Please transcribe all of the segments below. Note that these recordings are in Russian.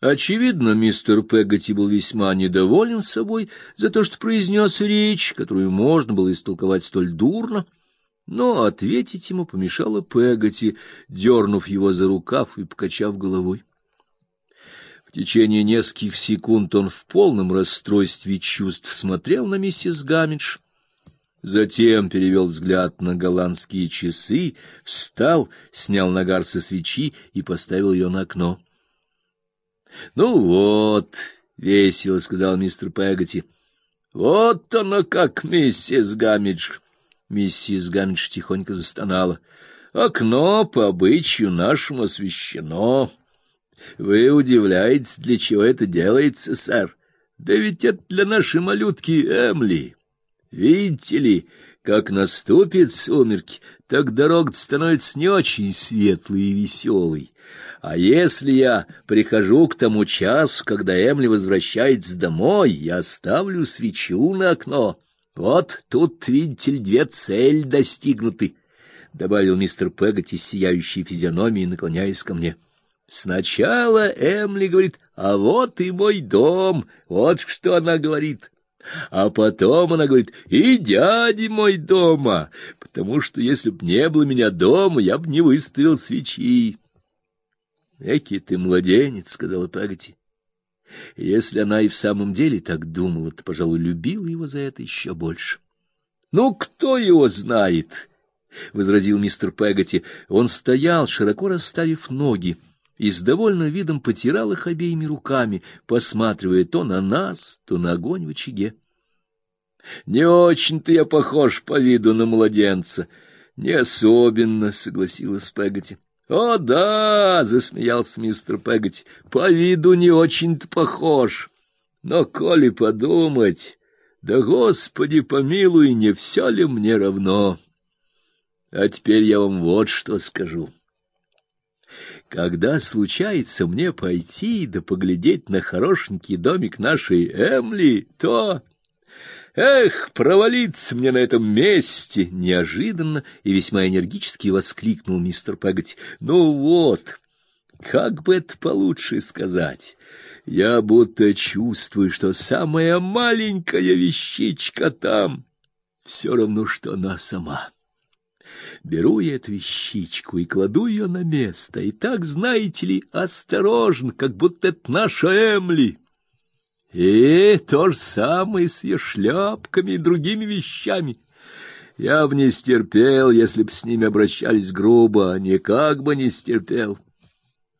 Очевидно, мистер Пегати был весьма недоволен собой за то, что произнес речь, которую можно было истолковать столь дурно, но ответить ему помешала Пегати, дернув его за рукав и покачав головой. В течение нескольких секунд он в полном расстройстве чувств смотрел на миссис Гамидж, затем перевел взгляд на голландские часы, встал, снял нагар со свечи и поставил ее на окно. — Ну вот, — весело сказал мистер Пегати, — вот оно как, миссис Гамидж. Миссис Гамидж тихонько застонала. — Окно по обычаю нашему освещено. Вы удивляетесь, для чего это делается, сэр? Да ведь это для нашей малютки Эмли. Видите ли, как наступит сумерки, так дорога становится не очень светлой и веселой. А если я прихожу к тому часу, когда Эмли возвращается домой, я ставлю свечу на окно. Вот тут, видите ли, две цели достигнуты, — добавил мистер Пегати с сияющей физиономией, наклоняясь ко мне. Сначала Эмли говорит, а вот и мой дом, вот что она говорит. А потом она говорит, и дядя мой дома, потому что если б не было меня дома, я бы не выставил свечи. Экий ты младенец, — сказала Пегати. Если она и в самом деле так думала, то, пожалуй, любила его за это еще больше. — Ну, кто его знает? — возразил мистер Пегати. Он стоял, широко расставив ноги, и с довольным видом потирал их обеими руками, посматривая то на нас, то на огонь в очаге. — Не очень-то я похож по виду на младенца. — Не особенно, — согласилась Пегати. —— О, да, — засмеялся мистер Пегати, — по виду не очень-то похож. Но, коли подумать, да, Господи, помилуй, не все ли мне равно? А теперь я вам вот что скажу. Когда случается мне пойти да поглядеть на хорошенький домик нашей Эмли, то... Эх, провалиться мне на этом месте! Неожиданно и весьма энергически воскликнул мистер Пегати. Ну вот, как бы это получше сказать? Я будто чувствую, что самая маленькая вещичка там все равно, что она сама. Беру я эту вещичку и кладу ее на место, и так, знаете ли, осторожно, как будто это наша Эмли. И то же самое с ее шляпками и другими вещами. Я бы не стерпел, если б с ними обращались грубо, а никак бы не стерпел.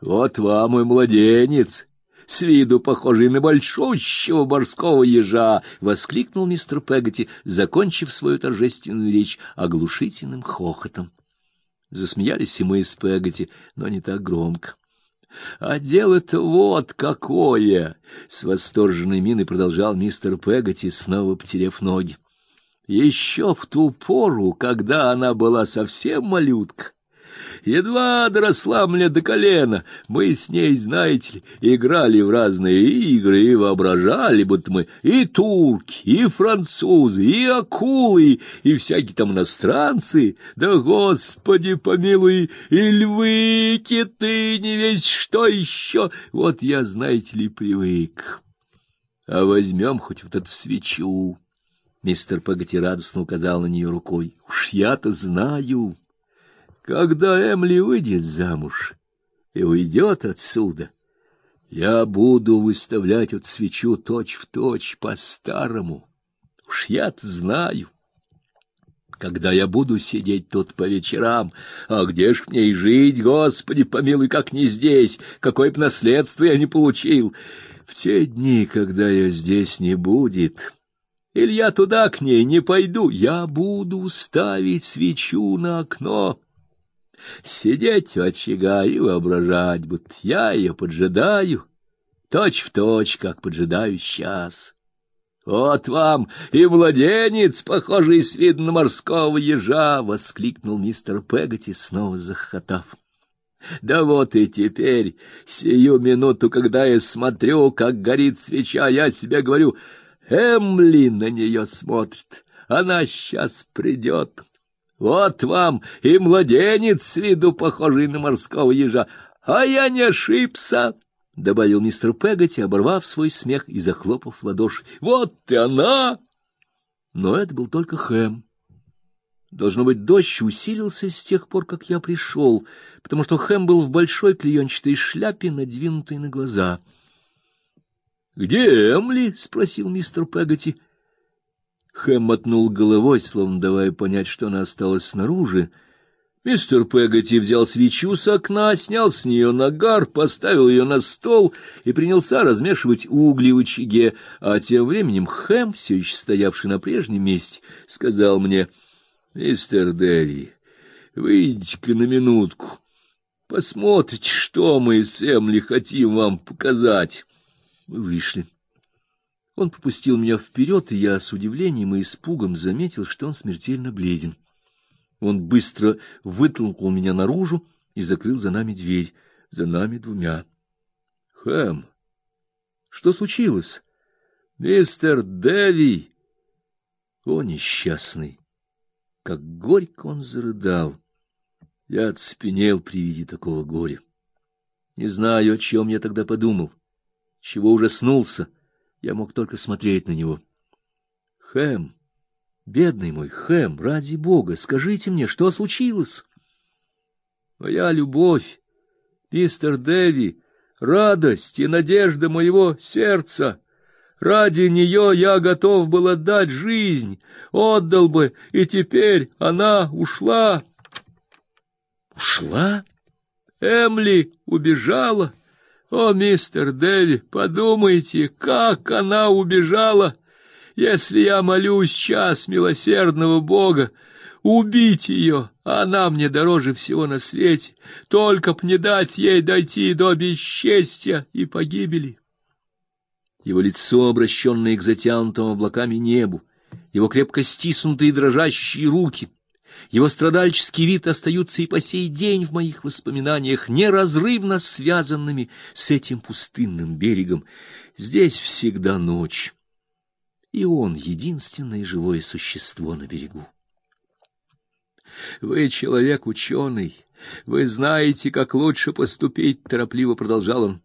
Вот вам мой младенец, с виду похожий на большущего морского ежа, — воскликнул мистер Пегати, закончив свою торжественную речь оглушительным хохотом. Засмеялись и мы с Пегати, но не так громко. А дело-то вот какое! С восторженной миной продолжал мистер Пегати, снова потеряв ноги. Еще в ту пору, когда она была совсем малютка, Едва доросла мне до колена, мы с ней, знаете ли, играли в разные игры и воображали, будто мы и турки, и французы, и акулы, и всякие там иностранцы, да, господи помилуй, и львы, киты, не весь что еще, вот я, знаете ли, привык. А возьмем хоть вот эту свечу. Мистер Пагати радостно указал на нее рукой. Уж я-то знаю. Когда Эмли выйдет замуж и уйдет отсюда, я буду выставлять от свечу точь-в-точь по-старому. Уж я-то знаю. Когда я буду сидеть тут по вечерам, а где ж мне и жить, Господи, помилуй, как не здесь, какое б наследство я не получил. В те дни, когда я здесь не будет, или я туда к ней не пойду, я буду ставить свечу на окно сидеть у очага и воображать, будто я ее поджидаю, точь в точь, как поджидаю сейчас. Вот вам и младенец, похожий с виду на морского ежа, воскликнул мистер Пегати, снова захохотав. Да вот и теперь, сию минуту, когда я смотрю, как горит свеча, я себе говорю: Эмли на нее смотрит, она сейчас придет. Вот вам и младенец с виду похожий на морского ежа. А я не ошибся. — добавил мистер Пегати, оборвав свой смех и захлопав в ладоши. — Вот и она! Но это был только Хэм. Должно быть, дождь усилился с тех пор, как я пришел, потому что Хэм был в большой клеенчатой шляпе, надвинутой на глаза. — Где Эмли? — спросил мистер Пегати. Хэм мотнул головой, словно давая понять, что она осталась снаружи, — Мистер Пегати взял свечу с окна, снял с нее нагар, поставил ее на стол и принялся размешивать угли в очаге, а тем временем Хэм, все еще стоявший на прежнем месте, сказал мне, «Мистер Дэви, выйдите-ка на минутку, посмотрите, что мы с Эмли хотим вам показать». Мы вышли. Он попустил меня вперед, и я с удивлением и испугом заметил, что он смертельно бледен. Он быстро вытолкнул меня наружу и закрыл за нами дверь, за нами двумя. Хэм, что случилось? Мистер Дэви! О, несчастный! Как горько он зарыдал! Я отспенел при виде такого горя. Не знаю, о чем я тогда подумал, чего ужаснулся. Я мог только смотреть на него. Хэм, Бедный мой Хэм, ради бога, скажите мне, что случилось? Моя любовь, мистер Дэви, радость и надежда моего сердца. Ради нее я готов был отдать жизнь, отдал бы, и теперь она ушла. Ушла? Эмли убежала. О, мистер Дэви, подумайте, как она убежала! Если я молюсь час милосердного Бога, убить ее, она мне дороже всего на свете, только б не дать ей дойти до бесчестья и погибели. Его лицо, обращенное к затянутому облаками небу, его крепко стиснутые дрожащие руки, его страдальческий вид остаются и по сей день в моих воспоминаниях неразрывно связанными с этим пустынным берегом. Здесь всегда ночь и он единственное живое существо на берегу. Вы человек ученый, вы знаете, как лучше поступить, торопливо продолжал он.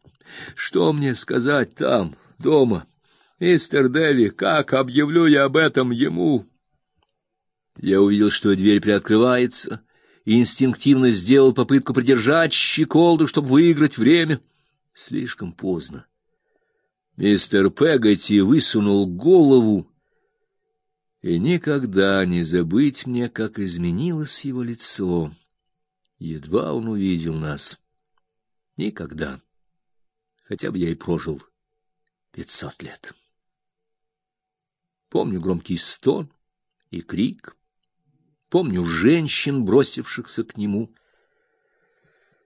Что мне сказать там, дома? Мистер Дэви, как объявлю я об этом ему? Я увидел, что дверь приоткрывается, и инстинктивно сделал попытку придержать щеколду, чтобы выиграть время. Слишком поздно. Мистер Пегати высунул голову, и никогда не забыть мне, как изменилось его лицо. Едва он увидел нас. Никогда. Хотя бы я и прожил пятьсот лет. Помню громкий стон и крик. Помню женщин, бросившихся к нему.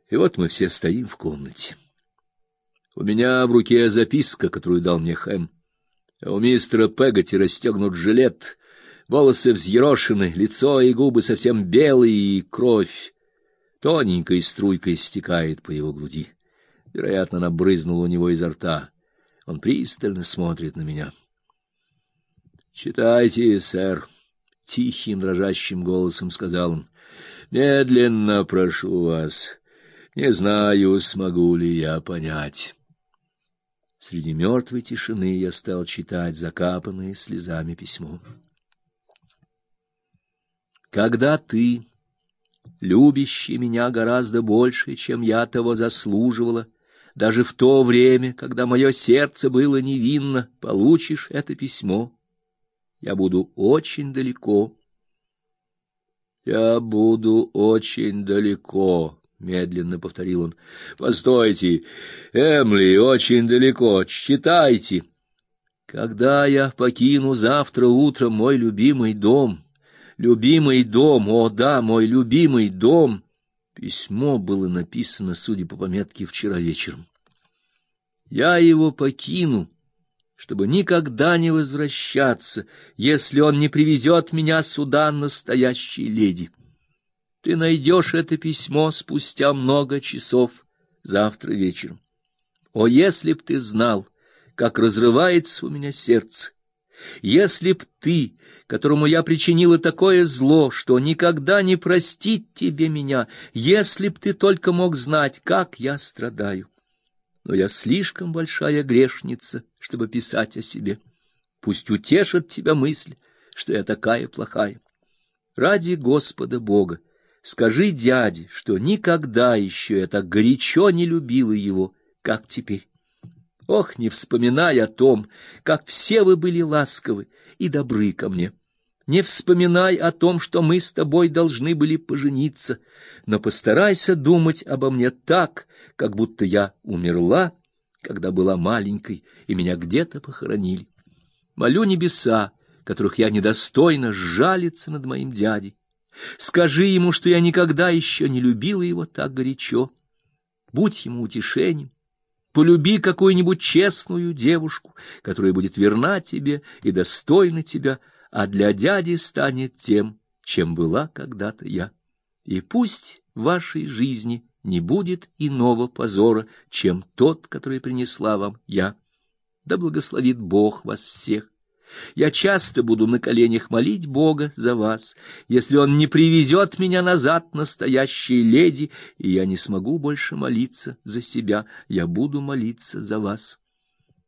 И вот мы все стоим в комнате. У меня в руке записка, которую дал мне Хэм. А у мистера Пегати расстегнут жилет, волосы взъерошены, лицо и губы совсем белые, и кровь тоненькой струйкой стекает по его груди. Вероятно, она брызнула у него изо рта. Он пристально смотрит на меня. «Читайте, сэр», — тихим дрожащим голосом сказал он. «Медленно прошу вас. Не знаю, смогу ли я понять». Среди мертвой тишины я стал читать закапанное слезами письмо. Когда ты, любящий меня гораздо больше, чем я того заслуживала, даже в то время, когда мое сердце было невинно, получишь это письмо, я буду очень далеко. Я буду очень далеко, медленно повторил он. Постойте, Эмли, очень далеко. Читайте. Когда я покину завтра утром мой любимый дом, любимый дом, о да, мой любимый дом. Письмо было написано, судя по пометке, вчера вечером. Я его покину, чтобы никогда не возвращаться, если он не привезет меня сюда настоящей леди. Ты найдешь это письмо спустя много часов завтра вечером. О, если б ты знал, как разрывается у меня сердце! Если б ты, которому я причинила такое зло, что никогда не простит тебе меня, если б ты только мог знать, как я страдаю! Но я слишком большая грешница, чтобы писать о себе. Пусть утешит тебя мысль, что я такая плохая. Ради Господа Бога, скажи дяде, что никогда еще я так горячо не любила его, как теперь. Ох, не вспоминай о том, как все вы были ласковы и добры ко мне. Не вспоминай о том, что мы с тобой должны были пожениться, но постарайся думать обо мне так, как будто я умерла, когда была маленькой, и меня где-то похоронили. Молю небеса, которых я недостойна, сжалиться над моим дядей. Скажи ему, что я никогда еще не любила его так горячо. Будь ему утешением. Полюби какую-нибудь честную девушку, которая будет верна тебе и достойна тебя, а для дяди станет тем, чем была когда-то я. И пусть в вашей жизни не будет иного позора, чем тот, который принесла вам я. Да благословит Бог вас всех. Я часто буду на коленях молить Бога за вас, если он не привезет меня назад настоящей леди, и я не смогу больше молиться за себя, я буду молиться за вас.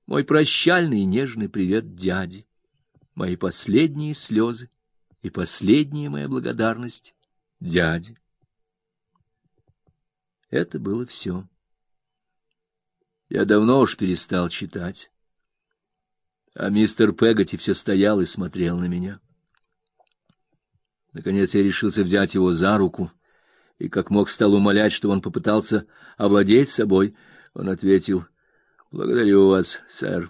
Мой прощальный и нежный привет дяде мои последние слезы и последняя моя благодарность дяде. Это было все. Я давно уж перестал читать, а мистер Пегати все стоял и смотрел на меня. Наконец я решился взять его за руку и как мог стал умолять, чтобы он попытался овладеть собой. Он ответил: "Благодарю вас, сэр.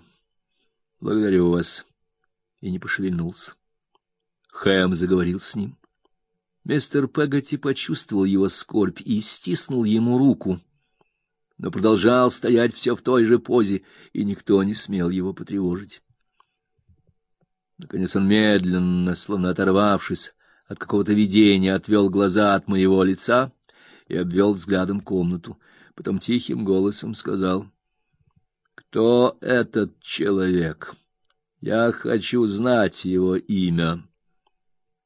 Благодарю вас" и не пошевельнулся. Хэм заговорил с ним. Мистер Пегати почувствовал его скорбь и стиснул ему руку, но продолжал стоять все в той же позе, и никто не смел его потревожить. Наконец он медленно, словно оторвавшись от какого-то видения, отвел глаза от моего лица и обвел взглядом комнату. Потом тихим голосом сказал: "Кто этот человек?" Я хочу знать его имя.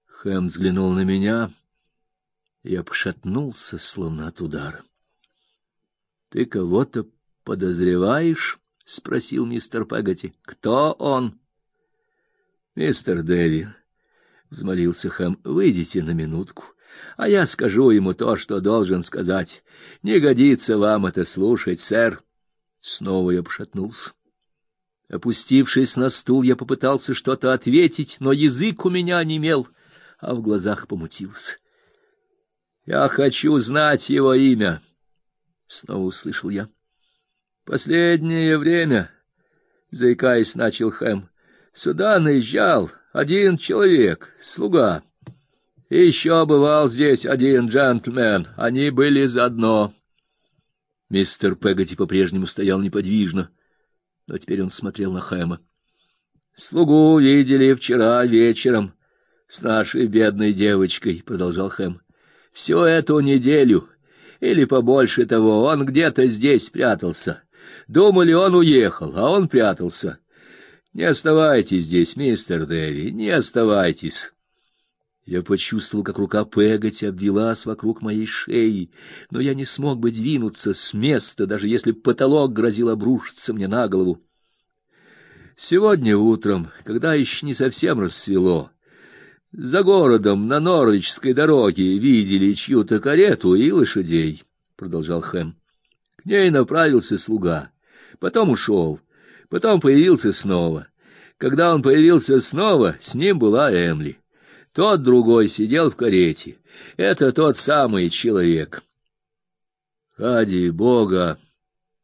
Хэм взглянул на меня, я пошатнулся, словно от удара. Ты кого-то подозреваешь? спросил мистер Пегати. Кто он? Мистер Дэви, взмолился Хэм. Выйдите на минутку, а я скажу ему то, что должен сказать. Не годится вам это слушать, сэр. Снова я пошатнулся. Опустившись на стул, я попытался что-то ответить, но язык у меня немел, а в глазах помутился. Я хочу знать его имя, снова услышал я. Последнее время, заикаясь, начал Хэм. Сюда наезжал один человек, слуга. И еще бывал здесь один джентльмен. Они были заодно. Мистер Пегати по-прежнему стоял неподвижно но теперь он смотрел на Хэма. Слугу видели вчера вечером с нашей бедной девочкой, продолжал Хэм. Всю эту неделю или побольше того, он где-то здесь прятался. Думали, он уехал, а он прятался. Не оставайтесь здесь, мистер Дэви, не оставайтесь. Я почувствовал, как рука Пегати обвилась вокруг моей шеи, но я не смог бы двинуться с места, даже если потолок грозил обрушиться мне на голову. Сегодня утром, когда еще не совсем рассвело, за городом на Норвичской дороге видели чью-то карету и лошадей, продолжал Хэм. К ней направился слуга, потом ушел, потом появился снова. Когда он появился снова, с ним была Эмли. Тот другой сидел в карете. Это тот самый человек. Ради бога,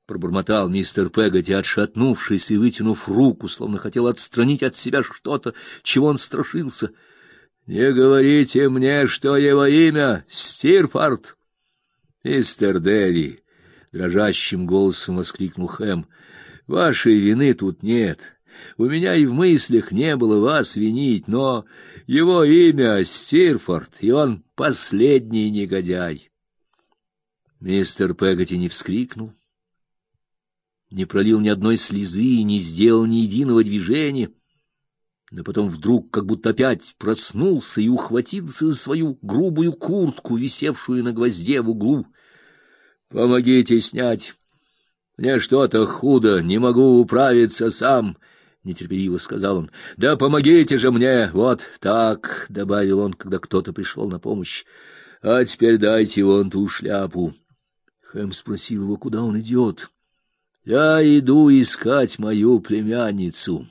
пробормотал мистер Пегати, отшатнувшись и вытянув руку, словно хотел отстранить от себя что-то, чего он страшился. Не говорите мне, что его имя Стирфорд. Мистер Дэви, дрожащим голосом воскликнул Хэм. Вашей вины тут нет. У меня и в мыслях не было вас винить, но его имя Стирфорд, и он последний негодяй. Мистер Пегати не вскрикнул, не пролил ни одной слезы и не сделал ни единого движения, но потом вдруг как будто опять проснулся и ухватился за свою грубую куртку, висевшую на гвозде в углу. Помогите снять. Мне что-то худо, не могу управиться сам, нетерпеливо сказал он. Да помогите же мне, вот так, добавил он, когда кто-то пришел на помощь. А теперь дайте вон ту шляпу. Хэм спросил его, куда он идет. Я иду искать мою племянницу.